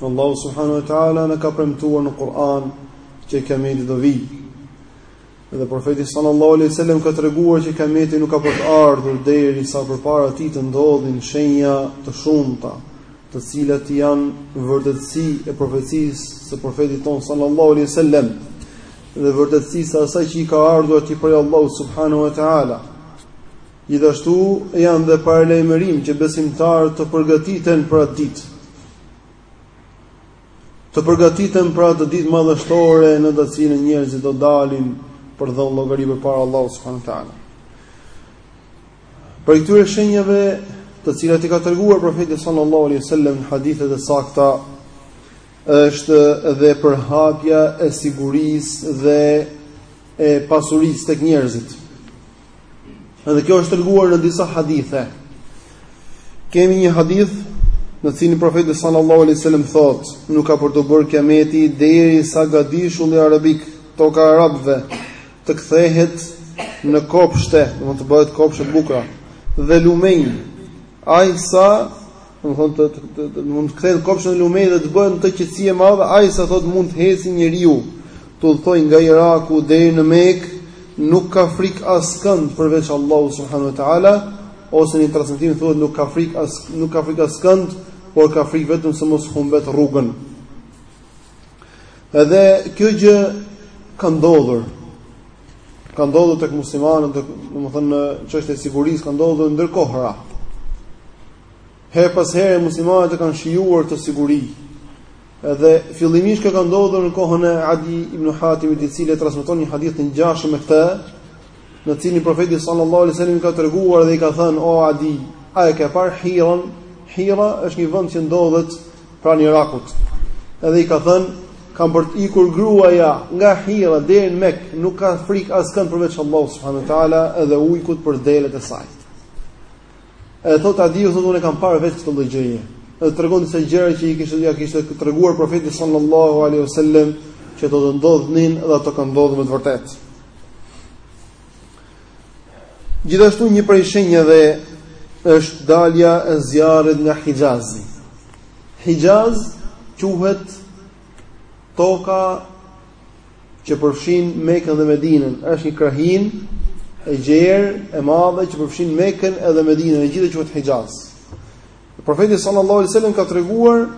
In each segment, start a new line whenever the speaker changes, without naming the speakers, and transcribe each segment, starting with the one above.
Allahu subhanahu wa taala na ka premtuar në Kur'an që kiameti do vijë. Dhe profeti sallallahu alaihi wasallam ka treguar që kiameti nuk ka për të ardhur derisa përpara tij të ndodhin shenja të shumta, të cilat janë vërtetësi e profecisë së profetit tonë sallallahu alaihi wasallam dhe vërtetësi e asaj që i ka ardhur atij prej Allahu subhanahu wa taala. Gjithashtu janë dhe paralajmërim që besimtarët të përgatiten për atë ditë. Të përgatiten për atë ditë madhështore në të cilën njerëzit do dalin për të dhënë llogari përpara Allahut subhanuhu teala. Prej këtyre shenjave të cilat i ka treguar profeti sallallahu alaihi wasallam në hadithet e sakta është dhe përhapja e sigurisë dhe e pasurisë tek njerëzit. Edhe kjo është treguar në disa hadithe. Kemi një hadith në të cilin profeti sallallahu alaihi wasallam thotë, nuk ka për t'u bërë kiameti derisa gadishulli arabik, toka e arabëve, të kthehet në kopshte, do të bëhet kopshte bukura dhe lumenj, aq sa Domethënë mund të kthehen kopshte e lumenj dhe të bëhet një qetësi e madhe, aq sa thotë mund të ecë njeriu, të udhëtojë nga Iraku deri në Mekë, nuk ka frikë askënd përveç Allahu subhanahu wa taala, ose në transmetim thuhet nuk ka frikë as nuk ka frikë askënd, por ka frikë vetëm se mos humbet rrugën. Edhe kjo gjë ka ndodhur. Ka ndodhur tek muslimanët, domethënë çështja e sigurisë ka ndodhur ndër kohëra. Herë pas here muslimanët e kanë shijuar këtë siguri. Edhe fillimisht kjo ka ndodhur në kohën e Adi ibn Hatimit, i cili transmeton një hadith të ngjashëm me këtë, në të cilin profeti sallallahu alaihi wasallam ka treguar dhe i ka thënë: "O Adi, a e ke parë Hiran? Hira është një vend që ndodhet pranë Irakut." Edhe i ka thënë: "Ka për të ikur gruaja nga Hira deri në Mekë, nuk ka frikë askënd përveç Allahut subhanuhu teala dhe ujkut për delet e saj." Edhe thotë Adiu thotë unë e kam parë vetë këtë lloj gjëje. Dhe tregon disa gjëra që i kishte ia kishte treguar profeti sallallahu alaihi wasallam që do të ndodhnin dhe ato kanë ndodhur me të vërtetë. Gjithashtu një prej shenjave është dalja e zjarrit nga Hixhazi. Hixhaz quhet toka që përfshin Mekën dhe Medinën, është një krahinë e gjerë e madhe që përfshin Mekën edhe Medinën, e gjithë quhet Hixhaz. Profeti sallallahu alajhi wasallam ka treguar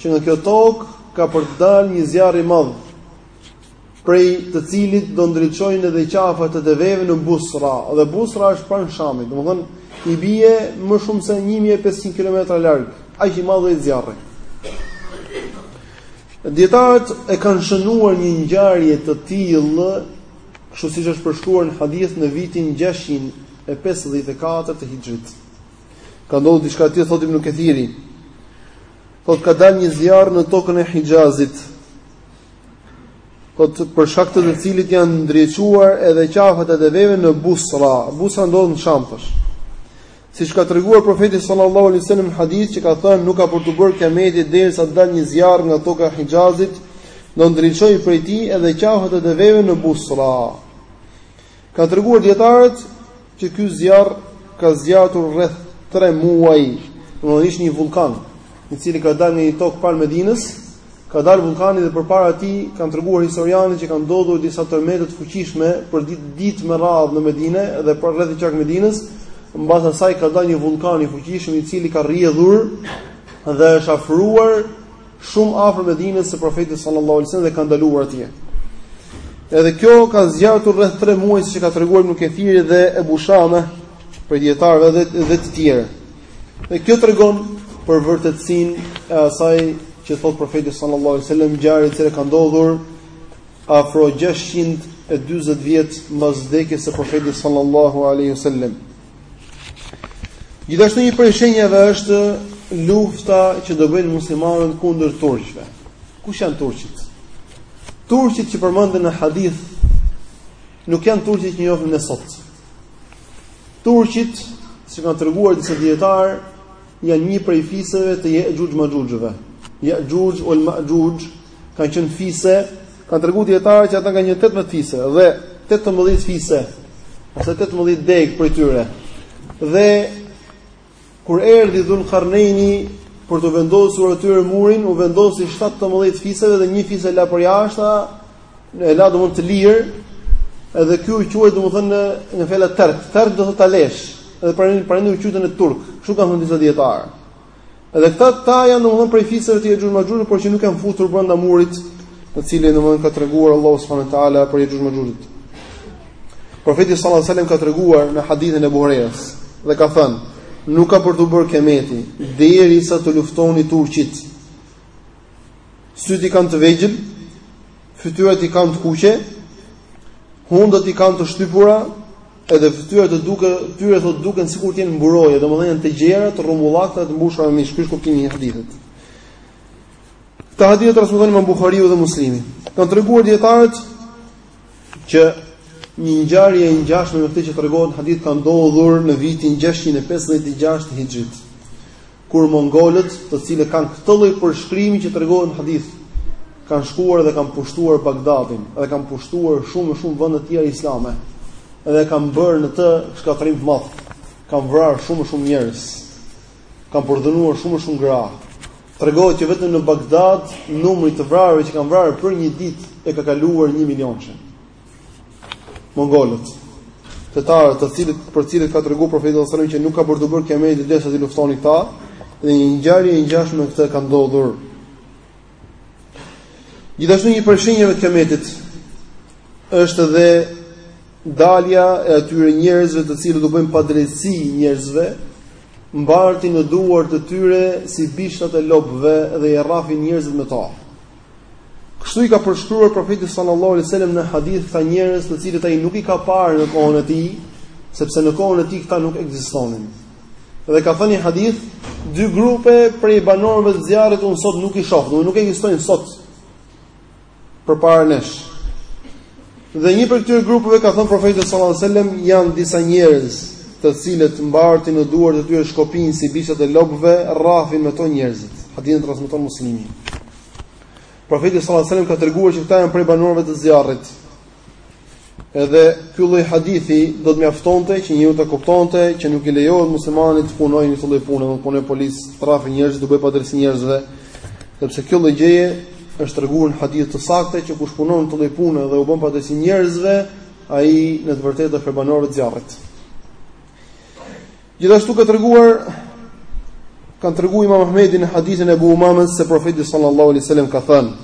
që nga kjo tokë ka për të dalë një zjarr i madh, prej të cilit do ndriçojnë edhe qafat e deveve në Busra, dhe Busra është pranë Shamit, domethënë i bie më shumë se 1500 kilometra larg, aq i madh është zjarri. Dijetarët e kanë shënuar një ngjarje të tillë, kështu siç është përshkruar në hadith në vitin 654 të Hixhrit. Ka ndodhur diçka e tillë thotë Ibnu Kethiri. Thotë ka dalë një zjarr në tokën e Hixhazit. Thotë për shkak të të cilit janë ndriçuar edhe qafat e deveve në Busra. Busra ndodhet në Sham. Siç ka treguar profeti sallallahu alaihi wasallam në hadith që ka thënë nuk ka për t'u bërë kiameti derisa të dalë një zjarr nga toka e Hixhazit, do ndriçojë prej tij edhe qafat e deveve në Busra. Ka treguar dijetarët që ky zjarr ka zgjatur rreth 3 muaj, ai ishte një vullkan, i cili ka dalë nga një tokë pranë Medinës, Ka dalë vullkani dhe përpara tij kanë treguar historianët që kanë ndodhur disa tërmete të fuqishme për ditë ditë me radhë në Medinë dhe rreth e qark Medinës, mbas asaj ka dalë një vullkan i fuqishëm i cili ka rrjedhur dhe është afruar shumë afër Medinës së Profetit sallallahu alajhi wasallam dhe ka ndaluar atje. Edhe kjo ka zgjatur rreth 3 muaj siç e ka treguar Ibnu Kethiri dhe Ebu Shame prej dijetarëve dhe, dhe të tjerë. Dhe kjo tregon për vërtetësinë e asaj që thotë profeti sallallahu alajhi wasallam ngjarje e cila ka ndodhur afro 640 vjet mbas vdekjes së profetit sallallahu alajhi wasallam. Gjithashtu një prej shenjave është lufta që do bëjnë muslimanët kundër turqve. Kush janë turqit? Turqit që përmenden në hadith nuk janë turqit që njohim ne sot. Turqit, siç kanë treguar disa dijetarë, janë një prej fiseve të Jexhuxh Maxhuxhëve. Jexhuxh ue Maxhuxh kanë qenë fise, kanë treguar dijetarët që ata kanë qenë 18 fise dhe 18 fise ose 18 degë prej tyre. Dhe Kur erdhi Dhul-Karnejni për t'u vendosur atyre murin, u vendosi 17 fiseve dhe një fis e la përjashta, e la domethënë të lirë, edhe ky u quajt domethënë nga, nga fjala terk, terk do të thotë ta lësh, edhe prandaj, prandaj u quajtën et-turk, kështu kanë thënë disa dijetarë. Edhe këta ta janë domethënë prej fiseve të Jexhuxh Maxhuxhit, por që nuk janë futur brenda murit, të cilin domethënë ka treguar Allahu s.w. për Jexhuxh Maxhuxhit. Profeti sallallahu alajhi wasallam ka treguar në hadithin e Ebu Hurejrës dhe ka thënë, nuk ka për t'u bërë kiameti derisa t'i luftoni turqit. Sytë i kanë të vegjël, fytyrat i kanë të kuqe, hundët i kanë të shtypura, edhe fytyrat e tyre thotë duken sikur të jenë mburoje, domethënë janë të gjera, të rrumbullakta, të mbushura me mish, ky është kuptimi i hadithit. Këto hadithe transmetohen nga Buhariu dhe Muslimi. Kanë treguar dietarët që një ngjarje e ngjashme me këtë që tregohet në hadith ka ndodhur në vitin 656 të Hixhrit, kur mongolët, të cilët kanë këtë lloj përshkrimi që tregohet në hadith, kanë shkuar dhe kanë pushtuar Bagdadin, dhe kanë pushtuar shumë e shumë vende të tjera islame, dhe kanë bërë në të shkatërrim të madh, kanë vrarë shumë e shumë njerëz. Kanë përdhunuar shumë e shumë gra. Tregohet që vetëm në Bagdad numri i të vrarëve që kanë vrarë për një ditë e ka kaluar 1 milion. Mongolët, tatarët, të cilët për të cilët ka treguar profeti sallallahu alajhi wasallam që nuk ka për t'u bërë kiameti derisa t'i luftoni këta, dhe një ngjarje e ngjashme me këtë ka ndodhur Gjithashtu një prej shenjave të kiametit është edhe dalja e atyre njerëzve të cilët u bëjnë padrejtësi njerëzve, mbartin në duart e tyre si bishtat e lopëve dhe i rrafin njerëzit me ta. Kështu i ka përshkruar profeti sallallahu alaihi wasallam në hadith këta njerëz të cilët ai nuk i ka parë në kohën e tij, sepse në kohën e tij këta nuk ekzistonin. Dhe ka thënë në hadith, dy grupe prej banorëve të zjarrit unë sot nuk i shoh, do nuk ekzistojnë sot përpara nesh. Dhe një prej këtyre grupeve ka thënë profeti sallallahu alajhi wasallam janë disa njerëz të cilët mbartin në duart e tyre shkopinj si bishtat e lopëve, rrafin me to njerëzit. Hadithin transmeton Muslimi. Profeti sallallahu alajhi wasallam ka treguar që këta janë prej banorëve të zjarrit. Edhe ky lloj hadithi do të mjaftonte që njeriu të kuptonte që nuk i lejohet muslimanit të punojë në këtë lloj pune, të punojë polic, të rrahë njerëz, t'u bëjë padrejtësi njerëzve, sepse kjo lloj gjëje është treguar në hadith të saktë që kush punon në këtë lloj pune dhe u bën padrejtësi njerëzve, ai në të vërtetë është prej banorëve të zjarrit. Gjithashtu ka treguar ka treguar Imam Ahmedi në hadithin e Abu Umamës se profeti sallallahu alaihi wasallam ka thënë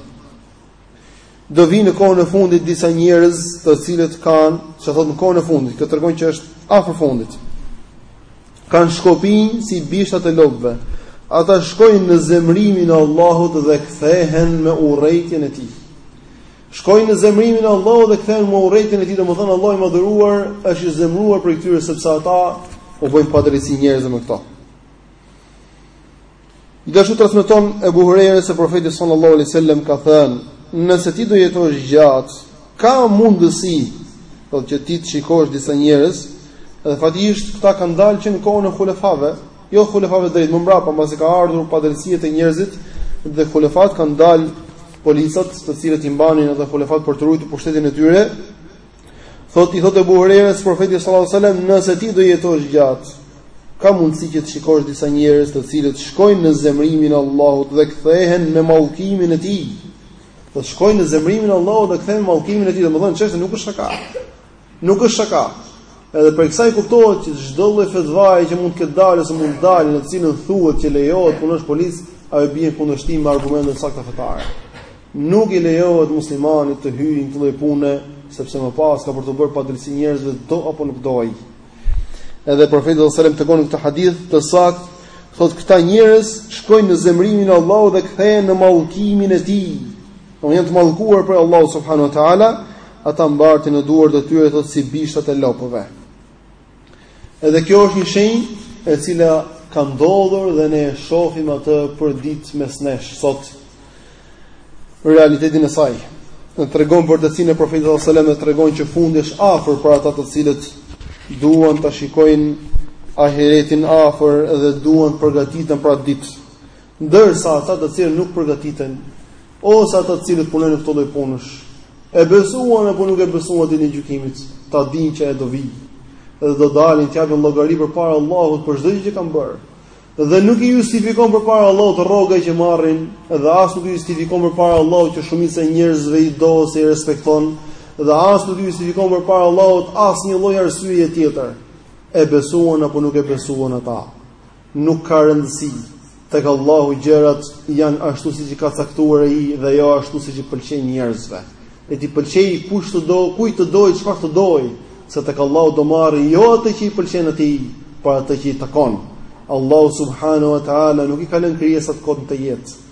Do vijnë në kohën e fundit disa njerëz të cilët kanë, ça thotë në kohën e fundit, kjo tregon që është afër fundit, kanë shkopinj si bishtat e lopëve, ata shkojnë në zemrimin e Allahut dhe kthehen me urrejtjen e tij. Shkojnë në zemrimin e Allahut dhe kthehen me urrejtjen e tij, domethënë Allahu i madhëruar është i zemruar prej këtyre sepse ata u bëjnë padrejtësi njerëzve me këto. Gjithashtu transmeton Ebu Hurajra se profeti sallallahu alaihi wasallam ka thënë, nëse ti do jetosh gjatë, ka mundësi thotë që ti të shikosh disa njerëz, dhe faktikisht këta kanë dalë që në kohën e hulefave, jo hulefave drejt më mbrapa, pasi ka ardhur padrejësia te njerëzit dhe hulefat kanë dalë policat të cilët i mbanin ata hulefat për të ruajtur pushtetin e tyre, Thot i thotë Ebu Hurejrës profeti sallallahu alajhi wasallam nëse ti do jetosh gjatë, ka mundësi që të shikosh disa njerëz të cilët shkojnë në zemrimin e Allahut dhe kthehen me mallkimin e tij. Shkojnë në zemrimin e Allahut dhe kthehen me mallkimin e tij, domethënë çështja nuk është shaka. Nuk është shaka. Edhe prej kësaj kuptohet që çdo lloj fetvaje që mund të ketë dalë ose mund të dalë në të cilën thuhet që lejohet punosh polic, ajo bie në kundërshtim me argumente të sakta fetare. Nuk i lejohet muslimanit të hyjë në këtë lloj pune, sepse më pas ka për t'u bërë padrejtësi njerëzve do apo nuk do ai. Edhe profeti sallallahu alajhi wasallam tregon në këtë hadith të saktë, thotë këta njerëz shkojnë në zemrimin e Allahut dhe kthehen në mallkimin e tij. Janë të mallkuar prej Allahut subhanahu wa taala, ata mbartin në duart e tyre thotë si bishtat e lopëve. Edhe kjo është një shenjë e cila ka ndodhur dhe ne e shohim atë përditë mes nesh sot realitetin e saj. Na tregon vërtetësinë e profetit sallallahu alajhi wasallam dhe tregon që fundi është afër për ata të cilët duan ta shikojnë ahiretin afër dhe duan të përgatiten për atë ditë. Ndërsa ata të cilët nuk përgatiten, Ose ata të cilët punojnë në këto lloj punësh, e besuan apo nuk e besuan ditën e gjykimit, ta dinë që ajo do vijë dhe do dalin të japin llogari përpara Allahut për çdo gjë që kanë bërë. Dhe nuk i justifikon përpara Allahut rroga që marrin, dhe as nuk i justifikon përpara Allahut që shumica e njerëzve i do ose i respekton, dhe as nuk i justifikon përpara Allahut asnjë lloj arsyeje tjetër. E besuan apo nuk e besuan ata? Nuk ka rëndësi, tek Allahu gjërat janë ashtu siç i ka caktuar ai dhe jo ashtu siç i pëlqejnë njerëzve. Le t'i pëlqejë kujt të do, kujt të dojë, çfarë të dojë, se tek Allahu do marrë jo atë që i pëlqen atij, por atë që i takon. Allahu subhanahu wa taala nuk i ka lënë krijesat kot në këtë jetë.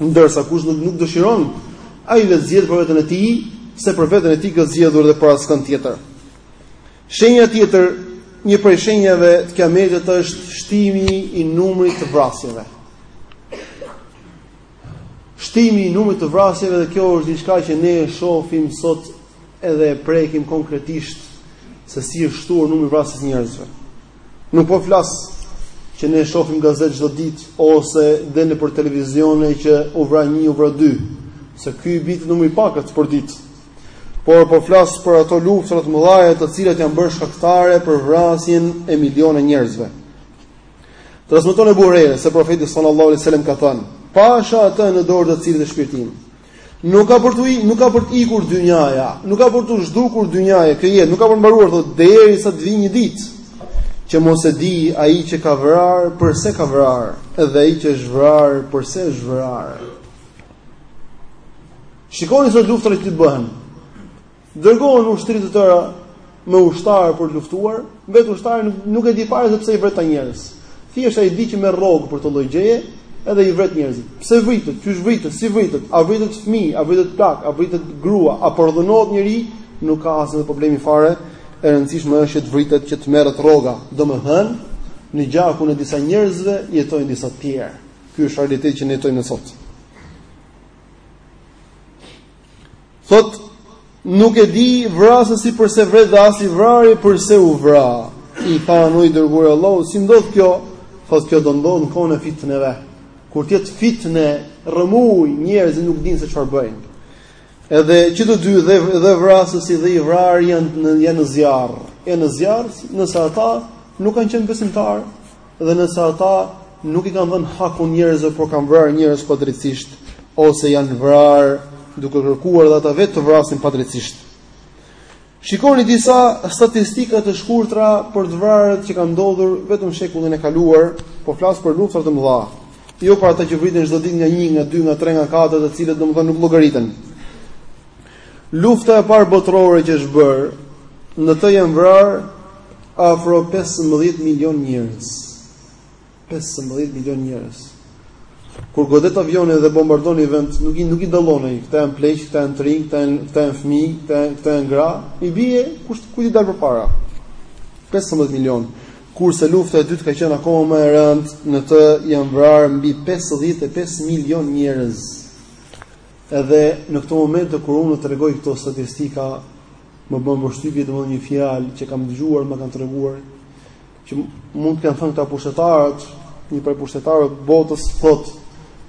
Ndërsa kush nuk nuk dëshiron, ai vetë zgjedh për veten e tij, se për veten e tij ka zgjedhur dhe për askënd tjetër. Shenja tjetër, një prej shenjave të kiametit është shtimi i numrit të vrasjeve. Shtimi i numrit të vrasjeve dhe kjo është diçka që ne e shohim sot edhe e prekim konkretisht se si është shtuar numri i vrasjes njerëzve. Nuk po flas që ne shohim gazetë çdo ditë ose dhe nëpër televizione që u vra një u vra dy, se ky i bie numri i pakët për ditë. Por po flas për ato luftëra të mëdha të cilat janë bërë shkaktare për vrasjen e miliona njerëzve. Transmeton el Buhari se profeti sallallahu alajhi wasallam ka thënë: "Pasha atë në dorë të cilit e shpirti im, Nuk ka për të nuk ka për të ikur dynjaja, nuk ka për t'u zhdukur dynjaja kjo jetë, nuk ka për të mbaruar thotë derisa të vijë një ditë që mos e di ai që ka vrarë përse ka vrarë, edhe ai që është vrarë përse është vrarë. Shikoni sot luftrat që bëhen. Dërgohen ushtri të tëra me ushtarë për të luftuar, vetë ushtari nuk, nuk e di fare se pse i vret ata njerëz. Thjesht ai di që merr rrogë për atë lloj gjëje, edhe i vret njerëzit. Pse vritet? Qysh vritet? Si vritet? A vritet fëmijë, a vritet plak, a vritet grua, a përdhunohet njeri? Nuk ka asnjë problem fare. E rëndësishme është që të vritet që të merret rroga. Domethënë, në gjakun e disa njerëzve jetojnë disa të tjerë. Ky është realiteti që ne jetojmë sot. Thotë nuk e di vrasësi përse vret dhe as i vrari përse u vra. I thanë o i dërguari i Allahut, si ndodh kjo? Thotë kjo do ndodhë në kohën e fitneve. Kur të jetë fitne, rrëmujë, njerëzit nuk dinë se çfarë bëjnë. Edhe që të dy dhe dhe vrasësi dhe i vrari janë në janë në zjarr. Janë në zjarr, nëse ata nuk kanë qenë besimtarë, Dhe nëse ata nuk i kanë dhënë hakun njerëzve, por kanë vrarë njerëz padrejtisht ose janë vrarë duke kërkuar dhe ata vetë të vrasin padrejtisht. Shikoni disa statistika të shkurtra për të vrarët që kanë ndodhur vetëm shekullin e kaluar, po flas për luftra të mëdha. Jo për ata që vriten çdo ditë nga 1, nga 2, nga 3, nga 4, të cilët domethënë nuk llogariten. Lufta e Parë Botërore që është bërë, në të janë vrarë afro pesëmbëdhjetë milionë njerëz. Pesëmbëdhjetë milionë njerëz. Kur godet avioni dhe bombardon një vend, nuk i nuk i dallon ai, këta janë pleq, këta janë të rinj, këta janë këta janë fëmijë, këta janë këta janë gra, i bie kush ku i dal përpara. 15 milionë. Kurse lufta e dytë ka qenë akoma më e rëndë, në të janë vrarë mbi 55 milionë njerëz. Edhe në këto momente kur unë tregoj këto statistika, më bën përshtypje domosdoshmë një fjalë që kam dëgjuar, më kanë treguar që mund ta kenë thënë këta pushtetarët, një prej pushtetarëve të botës thotë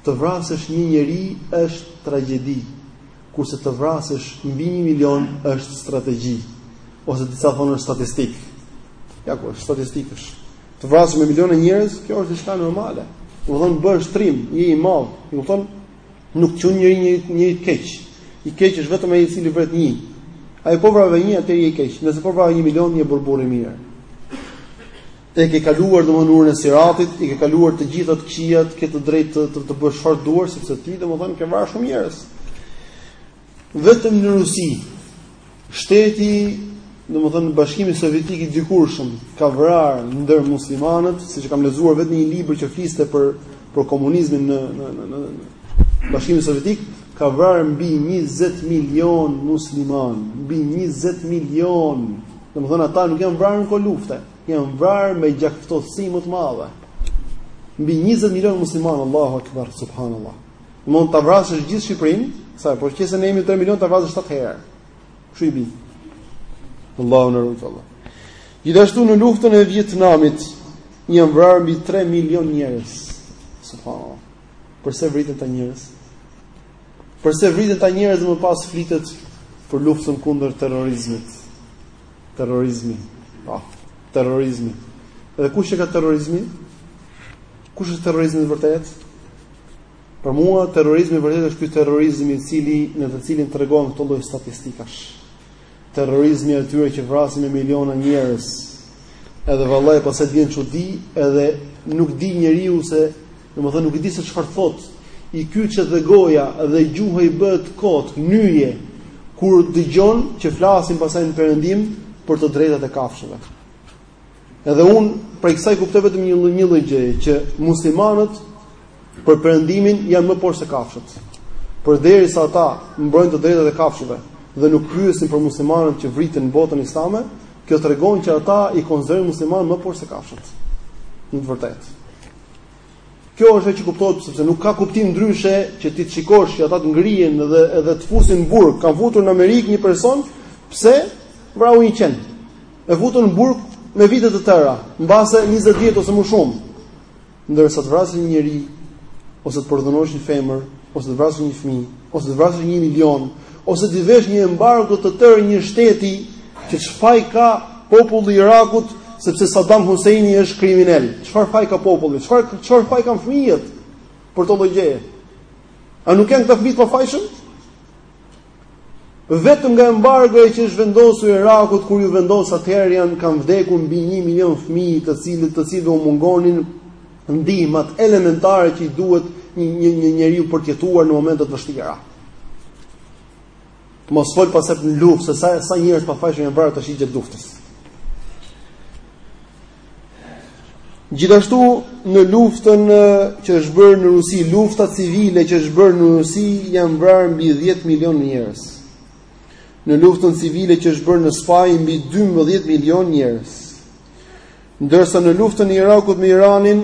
të vrasësh një njeri është tragjedi, kurse të vrasësh mbi 1 milion është strategji ose disa thonë është statistikë. Ja ku është statistikë. Të vrasësh me miliona njerëz, kjo është diçka normale. Do të thonë bësh trim, je i madh, do të thonë Nuk çon njëri një një të keq. I keq është vetëm ai i cili vret një. Ai po vrave një atëherë je i keq. Nëse po vrave 1 milion je burrë i mirë. E ke kaluar dhe urën e siratit, i ke kaluar të gjitha të këqijat, ke të drejtë të të, të bësh çfarë të duash sepse ti domthonë ke vrarë shumë njerëz. Vetëm në Rusi, shteti, domethënë Bashkimi Sovjetik i dikurshëm, ka vrarë ndër muslimanët, siç kam lexuar vetë në një libër që fliste për për komunizmin në në në në Bashkimin Sovjetik, ka vrarë mbi 20 milion musliman, mbi 20 milion. Domethënë ata nuk janë vrarë në kohë lufte, janë vrarë me gjakftohtësi më të madhe. Mbi 20 milion musliman, Allahu Akbar, subhanallahu. Mund ta vrasësh gjithë Shqipërinë, se po qe se ne jemi 3 milionë ta vrasësh 7 herë. Kshu i bie. Allahu na rujt Allah. Gjithashtu në luftën e Vietnamit janë vrarë mbi 3 milion njerëz. Subhanallahu. Përse vriten këta njerëz? Përse vriten këta njerëz më pas flitet për luftën kundër terrorizmit? Terrorizmi. Po, ah, terrorizmi. Dhe kush e ka terrorizmin? Kush është terrorizmi i vërtetë? Për mua terrorizmi i vërtetë është ky terrorizmi i cili në të cilin tregon këto lloj statistikash. Terrorizmi i atyre që vrasin me miliona njerëz. Edhe vallahi pastaj i vjen çudi, edhe nuk di njeriu se, domethënë nuk e di se çfarë të thotë. I kyçet dhe goja dhe gjuha i bëhet kot, nyje kur dëgjon që flasin pastaj në perëndim për të drejtat e kafshëve. Edhe unë prej kësaj kuptoj vetëm një një lloj gjëje që muslimanët për perëndimin janë më poshtë se kafshët. Përderisa ata mbrojnë të drejtat e kafshëve dhe nuk pyesin për muslimanët që vriten në botën islame, kjo tregon që ata i konsiderojnë muslimanët më poshtë se kafshët. Në të vërtetë. Kjo është ajo që kuptohet sepse nuk ka kuptim ndryshe që ti të shikosh që ata të ngrihen dhe edhe të fusin në burg, kanë futur në Amerikë një person, pse vrau një qen. e futën në burg me vite të tëra, mbase 20 vjet ose më shumë, ndërsa të vrasësh një njeri ose të përdhunosh një femër, ose të vrasësh një fëmijë, ose të vrasësh një milion, ose t'i vesh një embargo të tërë një shteti që ç'faj ka populli i Irakut sepse Saddam Husseini është kriminel. Çfarë faj ka populli? Çfarë çfarë faj kanë fëmijët për këto lloj gjëje? A nuk janë këta fëmijë të pafajshëm? Vetëm nga embargoja që i është vendosur Irakut kur iu vendos atëherë janë kanë vdekur mbi 1 milion fëmijë të cilët të cilëve u mungonin ndihmat elementare që i duhet një një, një njeriu për të jetuar në momente të vështira. Mos fol pastaj në luftë, se sa sa njerëz të pafajshëm janë vrarë tashi gjatë luftës. Gjithashtu në luftën që është bërë në Rusi, lufta civile që është bërë në Rusi janë vrarë mbi 10 milion njerëz. Në luftën civile që është bërë në Spanjë mbi 12 milion njerëz. Ndërsa në luftën e Irakut me Iranin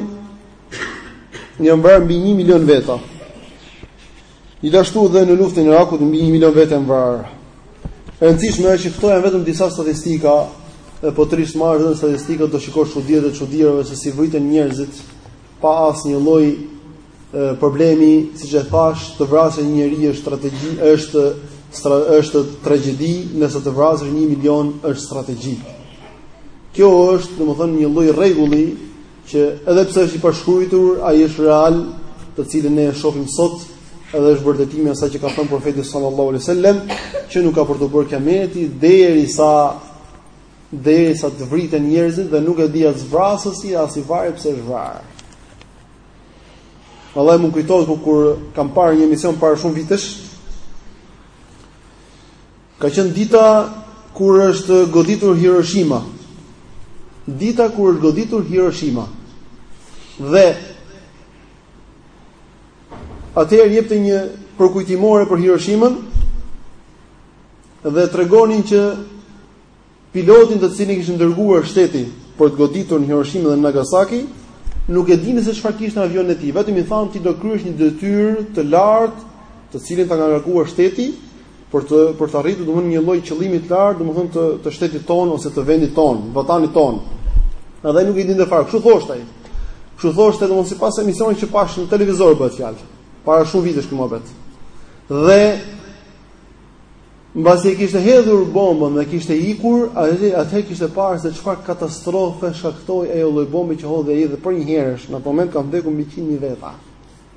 janë vrarë mbi 1 milion veta. Gjithashtu dhe në luftën e Irakut mbi 1 milion veta janë vrarë. E rëndësishme është që këto janë vetëm disa statistika, dhe po të rrish të marrësh vetëm statistika do shikosh çuditë e çudirave se si vriten njerëzit pa asnjë lloj problemi, siç e thashë, të vrasësh një njeri është strategji, është stra, është tragjedi, ndërsa të vrasësh 1 milion është strategji. Kjo është, domethënë, një lloj rregulli që edhe pse është i pashkruar, ai është real, të cilin ne e shohim sot, edhe është vërtetim i asaj që ka thënë profeti sallallahu alaihi wasallam, që nuk ka për t'u bërë kiameti derisa derisa të vriten njerëzit dhe nuk e di as vrasësi as i vrari pse është vrarë. Vallai më kujtohet kur kam parë një emision para shumë vitesh, Ka qenë dita kur është goditur Hiroshima. Dita kur është goditur Hiroshima. Dhe atëherë jepte një përkujtimore për Hiroshimën dhe tregonin që Pilotin të cilin e kishin dërguar shteti për të goditur në Hiroshima dhe në Nagasaki, nuk e dinte se çfarë kishte në avionin e tij, vetëm i thanë ti do kryesh një detyrë të lartë, të cilin ta ka ngarkuar shteti për të për të arritur domthonë një lloj qëllimi të lartë, domthonë të të shtetit tonë ose të vendit tonë, vatanit tonë. Edhe nuk e dinte fare, kështu thoshte ai. Kështu thoshte domthonë sipas emisionit që pashë në televizor bëhet fjalë, para shumë vitesh këtu më Dhe Mbasi e kishte hedhur bombën dhe kishte ikur, ai atë kishte parë se çfarë katastrofe shkaktoi ajo lloj bombe që hodhi ai dhe përnjëherësh në atë moment kanë vdekur mbi 100 mijë veta.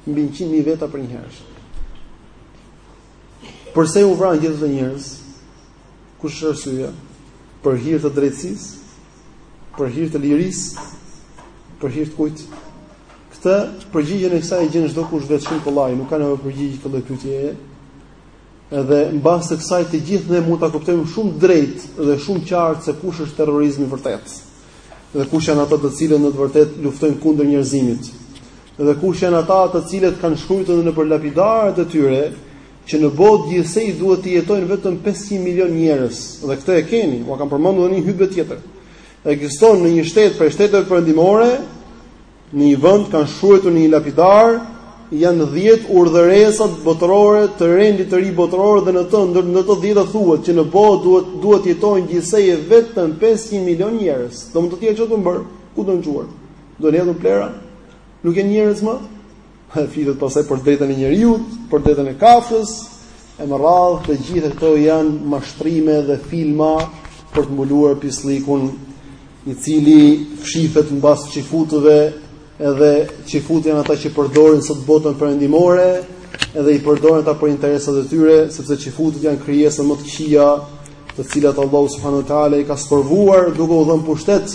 Mbi 100 mijë veta përnjëherësh. Përse u vranë gjithë këto njerëz? Kush është arsyeja? Për hir të drejtësisë, për hir të lirisë, për hir të kujt? Këtë përgjigjen e kësaj e gjen çdokush vetë shumë kollaj, nuk ka nevojë përgjigje kjo pyetje. Dhe mbas kësaj të gjithë ne mund ta kuptojmë shumë drejt dhe shumë qartë se kush është terrorizmi i vërtetë. Dhe kush janë ata të cilët në të vërtetë luftojnë kundër njerëzimit. Dhe kush janë ata të cilët kanë shkruar nëpër lapidarët e tyre që në botë gjithsej duhet të jetojnë vetëm 500 milionë njerëz. Dhe këtë e keni, ua kam përmendur në një hutbe tjetër. Ekziston në një shtet prej shteteve perëndimore Në një vend kanë shkruajtur në një lapidar janë 10 urdhëresat botërore të rendit të ri botëror dhe në të në në të 10 thuhet që në botë duhet duhet të jetojnë gjithsej vetëm 500 milionë njerëz. Do mund të thotë çfarë do të bëhet? Ku do të çojnë? Do jenë plehra? Nuk janë njerëz më? Dhe flitet pastaj për të drejtën e njeriut, për të drejtën e kafshës, e më radhë të gjitha këto janë mashtrime dhe filma për të mbuluar pisllikun i cili fshihet mbas çifutëve edhe çifutët janë ata që përdorin sot botën perëndimore edhe i përdorin ata për interesat e tyre sepse çifutët janë krijesat më të kqija të cilat Allah subhanahu ta'ala i ka sprovuar duke u dhënë pushtet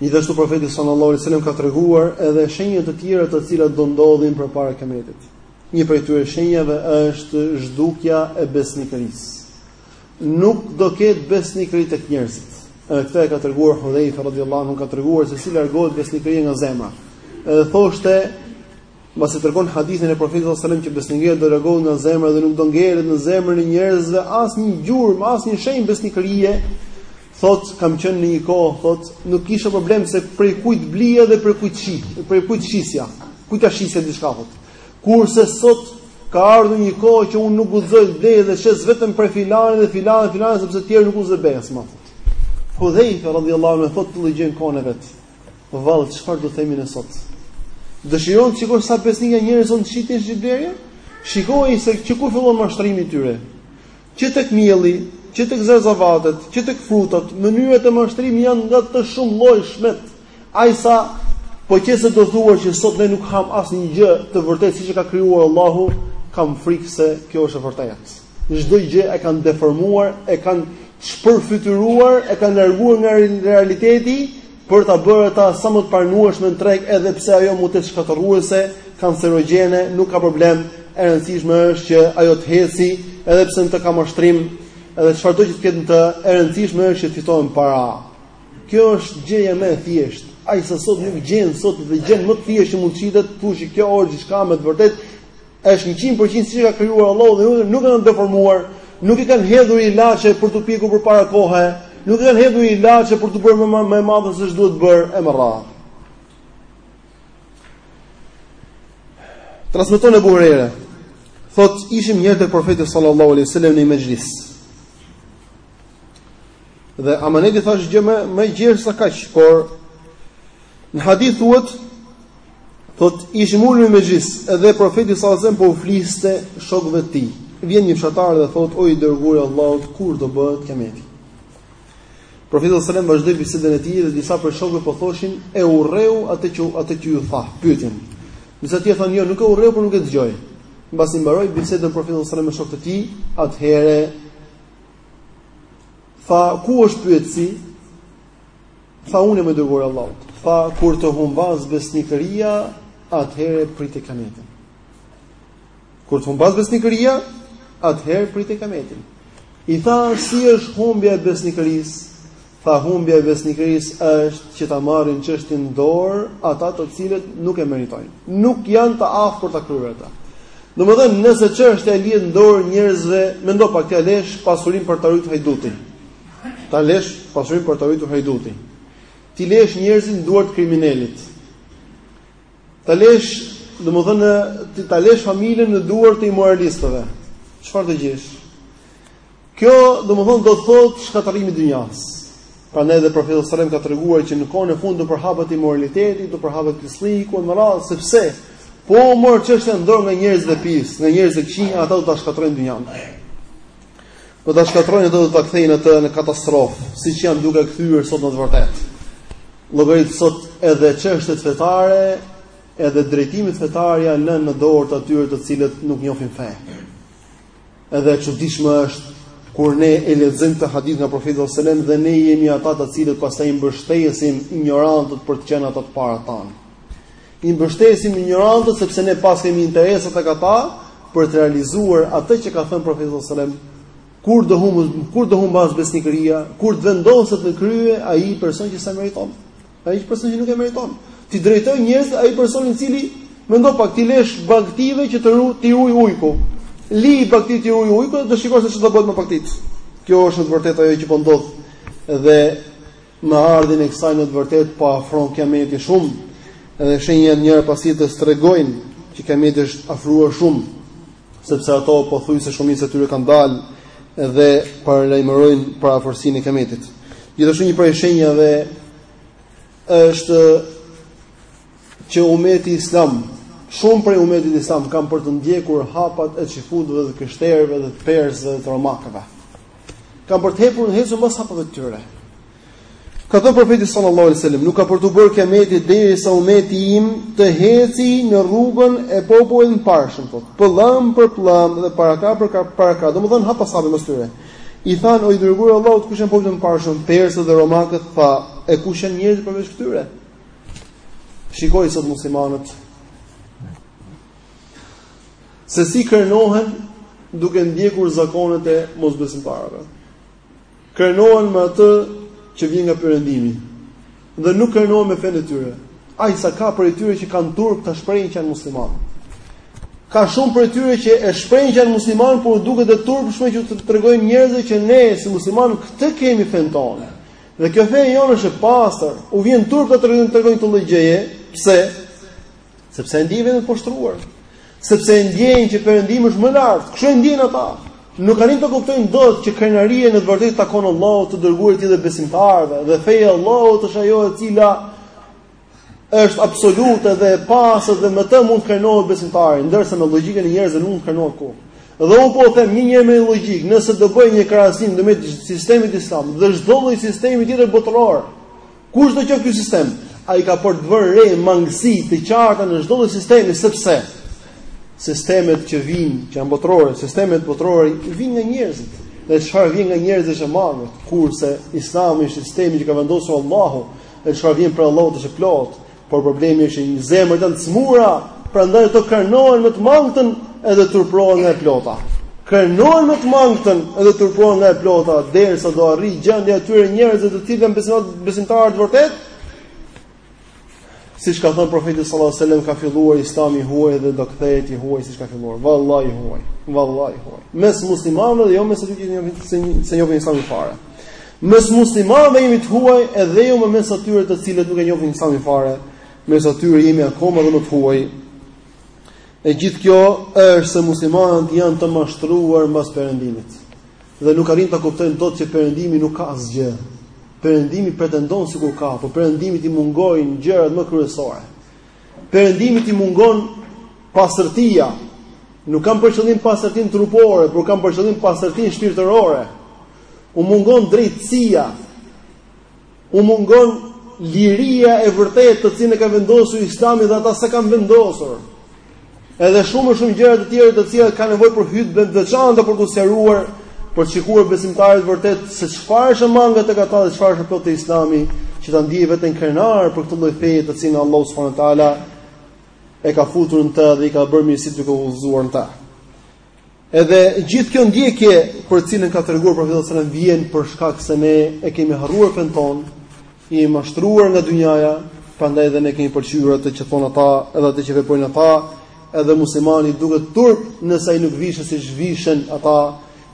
Gjithashtu profeti sallallahu alaihi wasallam ka treguar edhe shenja të tjera të cilat do ndodhin përpara kiametit. Një prej atyre shenjave është zhdukja e besnikërisë. Nuk do ketë besnikëri tek njerëzit. Edhe këtë e ka treguar Hudhaifa radhiyallahu anhu ka treguar se si largohet besnikëria nga zemra. Edhe thoshte Mbasi tregon hadithin e Profetit sallallahu alajhi wasallam që besnikëria do largohet nga zemra dhe nuk do ngelet në zemrën e njerëzve asnjë gjurmë, asnjë shenjë besnikërie, thot kam qenë në një kohë, thot nuk kisha problem se prej kujt blija dhe prej kujt shi, prej kujt shisja, kujt ta shisja diçka thot. Kurse sot ka ardhur një kohë që unë nuk guxoj të blej dhe shes vetëm për filanin dhe filanin, filanin se për të tjerë nuk guxoj, nuk besoj më. Hudhayfa radhiyallahu anhu thot këtë gjë në kohën e vet. Vallë, çfarë do themi ne sot? Dëshiron të shikosh sa besnikë janë njerëzit, shih te shitblerja. Shikoji se që ku fillon mashtrimi i tyre, që tek mielli, që tek zarzavatet, që tek frutat, mënyrat e mashtrimit janë nga të shumëllojshmet. Aq sa po qe se do thua që sot ne nuk ham asnjë gjë të vërtetë siç e ka krijuar Allahu, kam frikë se kjo është e vërtetë. Çdo gjë e kanë deformuar, e kanë shpërfytyruar, e kanë larguar nga realiteti për ta bërë atë sa më të pranueshme në treg, edhe pse ajo mund të jetë shkatërruese, kancerogjene, nuk ka problem. E rëndësishme është që ajo të heci, edhe pse në të ka mashtrim, edhe çfarëdo që të ketë në të, e rëndësishme është që të fitohen para. Kjo është gjëja më e thjeshtë. Aq sa sot nuk gjen sot dhe gjënë më të thjeshtë që mund të shitet, të thuash kjo është diçka me të vërtetë Është 100% siç e ka krijuar Allahu dhe nuk e kanë deformuar, nuk i kanë hedhur ilaçe për t'u pjekur përpara kohe, nuk i kanë hedhur ilaçe për t'u bërë më e madhe se ç'duhet bërë e më radhë. Transmeton Ebu Hurejre, thot ishim një herë te profeti sallallahu alaihi wasallam në një mexhlis. Dhe amaneti thashë gjë më e gjerë se kaq, por në hadith thuhet Thot ishim ulur në mexhis, edhe profeti sallallahu alajhi wasallam po u fliste shokëve të tij. Vjen një fshatar dhe thotë o i dërguar i Allahut, kur do bëhet kiameti? Profeti sallallahu alajhi wasallam vazhdoi bisedën e tij dhe disa prej shokëve po thoshin e urreu atë që atë që ju tha, pyetjen. Disa tjerë thanë jo, nuk e urreu, por nuk e dëgjoi. Mbasi mbaroi bisedën profeti sallallahu alajhi wasallam me shokët e tij, atëherë tha ku është pyetësi? Tha unë o i dërguar i Allahut, tha kur të humbas besnikëria, atëherë prite kiametin. Kur të humbas besnikëria, atëherë prite kiametin. I tha si është humbja e besnikërisë? Tha humbja e besnikërisë është që ta marrin çështjen në dorë ata të cilët nuk e meritojnë. Nuk janë të aftë për ta kryer atë. Domethënë, nëse çështja e lihet në dorë njerëzve, mendo pak t'ia lësh pasurinë për ta ruajt hajdutin. T'ia lësh pasurinë për ta ruajtur hajdutin. T'i lësh njerëzit në duart e kriminelit. Ta lësh, domethënë, ti ta lësh familjen në duart e imoralistëve. Çfarë do gjesh? Kjo, domethënë, do të thotë shkatërrimi i dynjas. Prandaj edhe profeti sallallahu alajhi wasallam ka treguar që në kohën e fundit do përhapet imoraliteti, do përhapet pisllëku me radhë, sepse po u mor çështja n'dorë nga njerëz të pis, nga njerëz të këqij, ata do ta shkatërrojnë dynjan. Do ta shkatërrojnë atë do ta kthejnë atë në katastrofë, siç janë duke e kthyer sot në të vërtetë. Llogarit sot edhe çështjet fetare, edhe drejtimet fetare janë lënë në dorë të atyre të cilët nuk njohin fe. Edhe e çuditshme është kur ne e lexojmë këtë hadith nga profeti sallallahu alajhi wasallam dhe ne jemi ata të cilët pastaj mbështesim injorantët për të qenë ata të parët tanë. I mbështesim injorantët sepse ne pas kemi interesa tek ata për të realizuar atë që ka thënë profeti sallallahu alajhi wasallam kur do humb kur do humbas besnikëria kur të vendoset në krye ai person që s'e meriton ai që person që nuk e meriton t'i drejtojë njerëzit ai person i cili mendo pak t'i lësh bagëtitë që të ruaj t'i ruajë ujku lëri bagëtitë t'i ruajë ujku do shikosh se çfarë do bëhet me bagëtitë kjo është vërtet ajo që po ndodh dhe Me ardhjen e kësaj në të vërtetë po afron kiameti shumë, edhe shenjat njëra pas tjetrës tregojnë që kiameti është afruar shumë, sepse ato pothuajse shumica e tyre kanë dalë dhe paralajmërojnë për afërsinë e kiametit. Gjithashtu një prej shenjave është që umeti islam, shumë prej umetit islam kanë për të ndjekur hapat e çifutëve dhe krishterëve dhe persëve dhe të romakëve. Kanë për të hecur në hecur mbas hapave të tyre. Ka thënë profeti sallallahu alajhi wasallam, nuk ka për t'u bërë kiameti derisa umeti im të heci në rrugën e popujve të mëparshëm, thotë pëllëmbë për pëllëmbë dhe parakrah për parakrah, domethënë hap pas hapi mbas tyre. I thanë o i dërguar i Allahut kush janë popujt e mëparshëm, persët dhe romakët, tha, e kush janë njerëzit përveç këtyre? Shikoji sot muslimanët. Se si krenohen duke ndjekur zakonet e mosbesimtarëve. Krenohen me atë që vjen nga Perëndimi dhe nuk krenohen me fenë e tyre. Ai sa ka prej tyre që kanë turp ta shprehin që janë muslimanë. Ka shumë prej tyre që e shprehin që janë muslimanë, por u duket e turpshme që t'u tregojnë njerëzve që ne si muslimanë këtë kemi fenë tonë. Dhe kjo fe jonë është e pastër. U vjen turp ta tregojnë këtë lloj gjëje, pse? Sepse e ndjejnë veten të poshtruar. Sepse e ndjejnë që perëndimi është më lart. Kështu e ndjejnë ata. Nuk arrijnë të kuptojnë dot që krenaria në të vërtetë i takon Allahut, të dërguarit të tij dhe besimtarëve dhe feja e Allahut është ajo e cila është absolute dhe e pastër dhe me të mund të krenohet besimtari, ndërsa me logjikën e njerëzve nuk mund të krenohet kurrë. Dhe unë po u them një njeri me logjikë, nëse do bëjë një krahasim ndërmjet sistemit islam dhe çdo lloj sistemi tjetër botëror, Kushdo qoftë ky sistem, ai ka për të vënë re mangësi të qarta në çdo lloj sistemi sepse sistemet që vijnë, që janë botërore, sistemet botërore vijnë nga njerëzit. Dhe çfarë vjen nga njerëzit është e mangët, kurse Islami është sistemi që ka vendosur Allahu, dhe çfarë vjen prej Allahut është e plotë. Por problemi është në zemrat e sëmura, prandaj ato krenohen me të mangëtën edhe turprohen nga e plota. Krenohen me të mangëtën edhe turprohen nga e plota derisa do arrijë gjendja e atyre njerëzve të cilët janë besimtarë besimtarë të vërtetë. Siç ka thënë profeti sallallahu alajhi wasallam ka filluar Islami i huaj dhe do kthehet i huaj siç ka filluar. Vallahi i huaj. Vallahi i huaj. Mes muslimanëve dhe jo mes atyre që janë s'e njohin Islamin fare. Mes muslimanëve jemi të huaj edhe jo më mes atyre të cilët nuk e njohin Islamin fare, mes atyre jemi akoma dhe më të huaj. E gjithë kjo është se muslimanët janë të mashtruar mbas Perëndimit dhe nuk arrijnë ta kuptojnë dot që Perëndimi nuk ka asgjë. Perëndimi pretendon sikur ka, por Perëndimit i mungojnë gjërat më kryesore. Perëndimit i mungon pastërtia. Nuk kam për qëllim pastërtinë trupore, por kam për qëllim pastërtinë shpirtërore. U mungon drejtësia. U mungon liria e vërtetë të cilën e ka vendosur Islami dhe ata s'e kanë vendosur. Edhe shumë e shumë gjëra të tjera të cilat kanë nevojë për hutbe të veçanta për t'u sqaruar, për të shikuar besimtarët vërtet se çfarë është e mangët tek ata dhe çfarë është e plotë te Islami, që ta ndiejë veten krenar për këtë lloj feje të cilën Allahu subhanahu wa taala e ka futur në të dhe i ka bërë mirësi duke e udhëzuar në të. Edhe gjithë kjo ndjekje për të cilën ka treguar profeti sallallahu alajhi wasallam vjen për shkak se ne e kemi harruar fenë tonë, jemi mashtruar nga dynjaja, prandaj edhe ne kemi pëlqyer atë që thonë ata, edhe atë që veprojnë ata, edhe muslimanit i duket turp nëse ai nuk vishet siç vishen ata,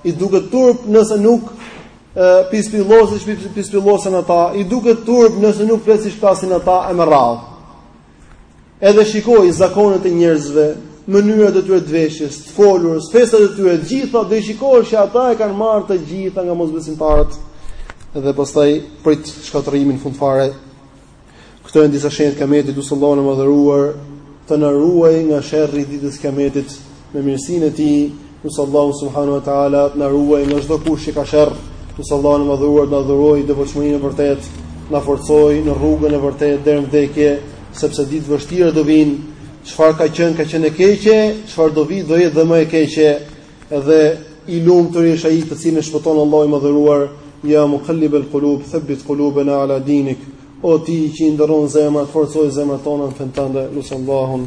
i duket turp nëse nuk pispilloset siç pispillosen ata, i duket turp nëse nuk flet si flasin ata e me radhë. Edhe shikoji zakonet e njerëzve, mënyrat e tyre të veshjes, të folurës, festat e tyre, të gjitha do i shikosh që ata e kanë marrë të gjitha nga mosbesimtarët dhe pastaj prit shkatërrimin fund e fare. Këto janë disa shenja të kiametit, lus Allahun e madhëruar të na ruajë nga sherri i ditës së kiametit, me mirësinë e tij, lus Allahun subhanahu wa taala të na ruajë nga çdokush që ka sherr, lus Allahun e madhëruar të na dhurojë devotshmërinë e vërtetë, të na forcojë në rrugën e vërtetë deri në vdekje, sepse ditë të vështira do vijnë, çfarë ka qenë ka qenë e keqe, çfarë do vijë do jetë dhe më e keqe, dhe i lumtur është ai të cilin e shpëton Allahu i madhëruar, ja muqallib al qulub thabbit qulubana ala dinik. O ti që i ndërron zemrat, forcoji zemrat tona në fenë tënde, lus Allahun